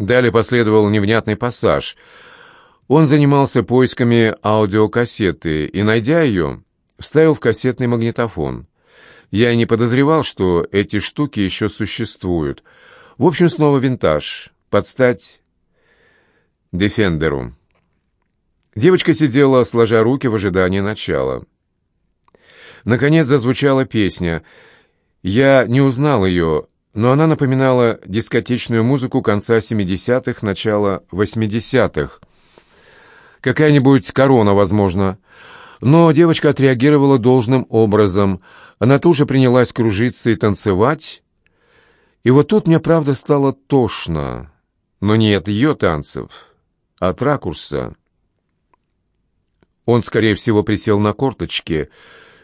Далее последовал невнятный пассаж. Он занимался поисками аудиокассеты и, найдя ее, вставил в кассетный магнитофон. Я не подозревал, что эти штуки еще существуют. В общем, снова винтаж. Под стать Дефендеру. Девочка сидела, сложа руки в ожидании начала. Наконец зазвучала песня. Я не узнал ее, но она напоминала дискотечную музыку конца 70-х, начала 80-х. Какая-нибудь корона, возможно. Но девочка отреагировала должным образом. Она тоже принялась кружиться и танцевать. И вот тут мне, правда, стало тошно. Но не от ее танцев, а от ракурса. Он, скорее всего, присел на корточки,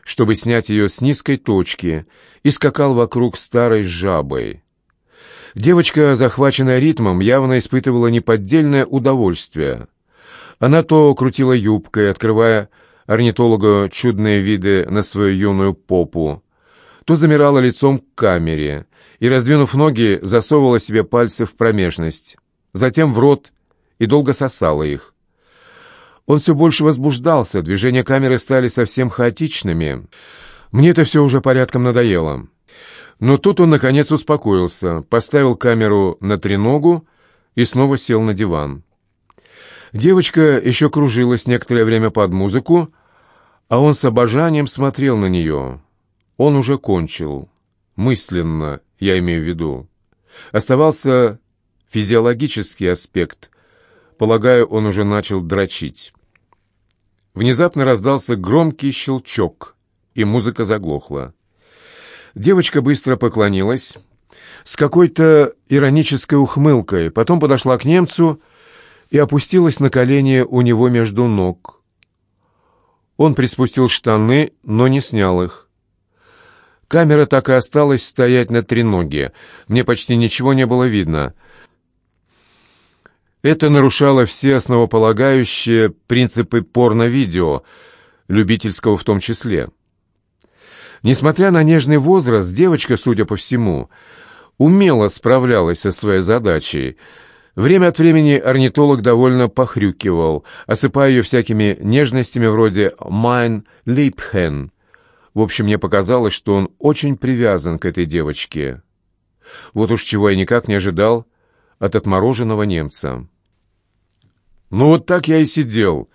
чтобы снять ее с низкой точки, и скакал вокруг старой жабой. Девочка, захваченная ритмом, явно испытывала неподдельное удовольствие. Она то крутила юбкой, открывая орнитолога чудные виды на свою юную попу, то замирала лицом к камере и, раздвинув ноги, засовывала себе пальцы в промежность, затем в рот и долго сосала их. Он все больше возбуждался, движения камеры стали совсем хаотичными. Мне это все уже порядком надоело. Но тут он, наконец, успокоился, поставил камеру на треногу и снова сел на диван. Девочка еще кружилась некоторое время под музыку, а он с обожанием смотрел на нее. Он уже кончил. Мысленно, я имею в виду. Оставался физиологический аспект. Полагаю, он уже начал дрочить. Внезапно раздался громкий щелчок, и музыка заглохла. Девочка быстро поклонилась, с какой-то иронической ухмылкой, потом подошла к немцу и опустилась на колени у него между ног. Он приспустил штаны, но не снял их. Камера так и осталась стоять на треноге. Мне почти ничего не было видно. Это нарушало все основополагающие принципы порно-видео, любительского в том числе. Несмотря на нежный возраст, девочка, судя по всему, умело справлялась со своей задачей — Время от времени орнитолог довольно похрюкивал, осыпая ее всякими нежностями вроде «mein Liebchen». В общем, мне показалось, что он очень привязан к этой девочке. Вот уж чего я никак не ожидал от отмороженного немца. Ну вот так я и сидел.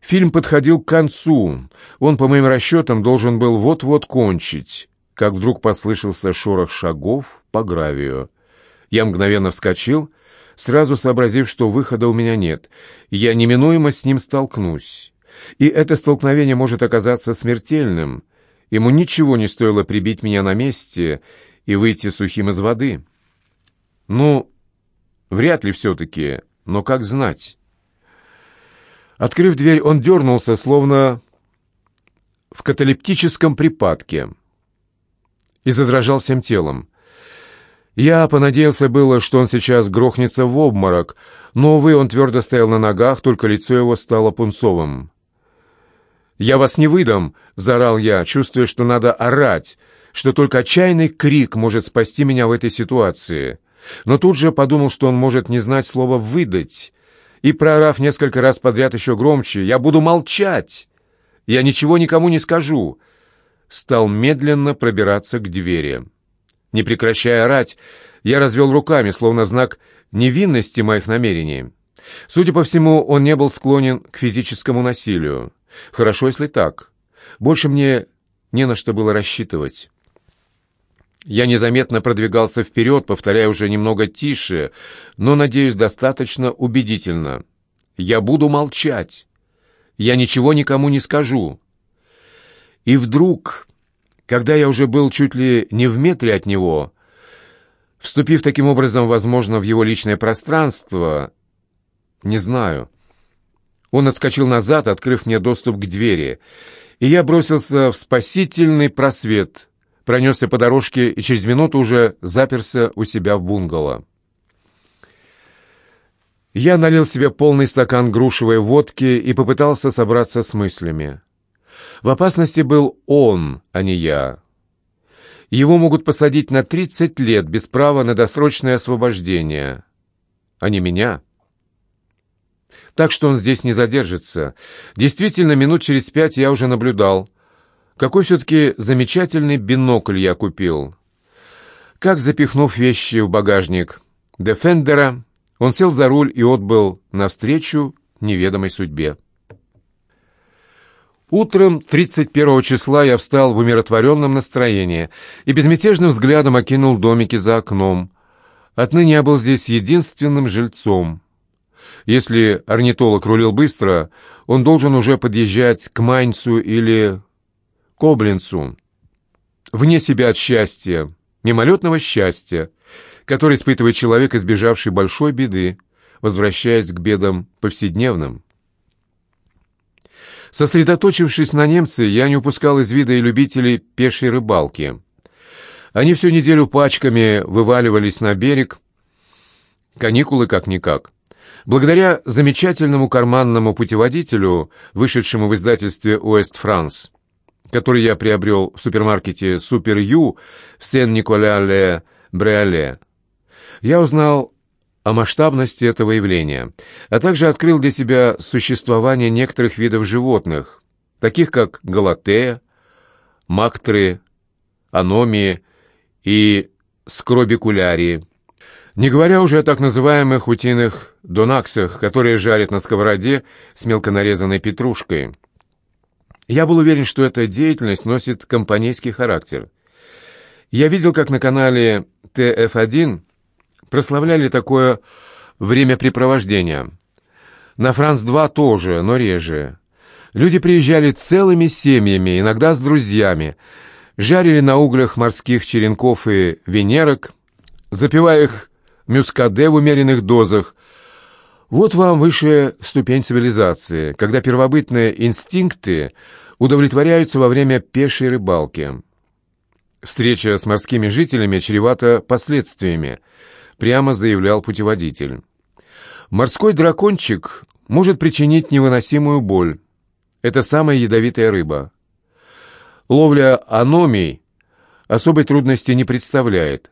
Фильм подходил к концу. Он, по моим расчетам, должен был вот-вот кончить, как вдруг послышался шорох шагов по гравию. Я мгновенно вскочил сразу сообразив, что выхода у меня нет. Я неминуемо с ним столкнусь. И это столкновение может оказаться смертельным. Ему ничего не стоило прибить меня на месте и выйти сухим из воды. Ну, вряд ли все-таки, но как знать. Открыв дверь, он дернулся, словно в каталептическом припадке, и задрожал всем телом. Я понадеялся было, что он сейчас грохнется в обморок, но, увы, он твердо стоял на ногах, только лицо его стало пунцовым. «Я вас не выдам!» — заорал я, чувствуя, что надо орать, что только отчаянный крик может спасти меня в этой ситуации. Но тут же подумал, что он может не знать слова «выдать», и, проорав несколько раз подряд еще громче, «Я буду молчать! Я ничего никому не скажу!» стал медленно пробираться к двери. Не прекращая орать, я развел руками, словно знак невинности моих намерений. Судя по всему, он не был склонен к физическому насилию. Хорошо, если так. Больше мне не на что было рассчитывать. Я незаметно продвигался вперед, повторяя уже немного тише, но, надеюсь, достаточно убедительно. «Я буду молчать. Я ничего никому не скажу». И вдруг когда я уже был чуть ли не в метре от него, вступив таким образом, возможно, в его личное пространство, не знаю. Он отскочил назад, открыв мне доступ к двери, и я бросился в спасительный просвет, пронесся по дорожке и через минуту уже заперся у себя в бунгало. Я налил себе полный стакан грушевой водки и попытался собраться с мыслями. В опасности был он, а не я. Его могут посадить на 30 лет без права на досрочное освобождение. а не меня. Так что он здесь не задержится. Действительно, минут через пять я уже наблюдал. Какой все-таки замечательный бинокль я купил. Как, запихнув вещи в багажник Дефендера, он сел за руль и отбыл навстречу неведомой судьбе. Утром 31 числа я встал в умиротворенном настроении и безмятежным взглядом окинул домики за окном. Отныне я был здесь единственным жильцом. Если орнитолог рулил быстро, он должен уже подъезжать к Майнцу или Коблинцу. Вне себя от счастья, мимолетного счастья, который испытывает человек, избежавший большой беды, возвращаясь к бедам повседневным. Сосредоточившись на немце, я не упускал из вида и любителей пешей рыбалки. Они всю неделю пачками вываливались на берег. Каникулы как-никак. Благодаря замечательному карманному путеводителю, вышедшему в издательстве «Уэст Франс», который я приобрел в супермаркете «Супер Ю» в Сен-Николя-Ле-Бреале, я узнал о масштабности этого явления, а также открыл для себя существование некоторых видов животных, таких как галатея, мактры, аномии и скробикулярии, не говоря уже о так называемых утиных донаксах, которые жарят на сковороде с мелко нарезанной петрушкой. Я был уверен, что эта деятельность носит компанейский характер. Я видел, как на канале ТФ-1 прославляли такое времяпрепровождение. На Франц-2 тоже, но реже. Люди приезжали целыми семьями, иногда с друзьями, жарили на углях морских черенков и венерок, запивая их мюскаде в умеренных дозах. Вот вам высшая ступень цивилизации, когда первобытные инстинкты удовлетворяются во время пешей рыбалки. Встреча с морскими жителями чревата последствиями – прямо заявлял путеводитель. Морской дракончик может причинить невыносимую боль. Это самая ядовитая рыба. Ловля аномий особой трудности не представляет.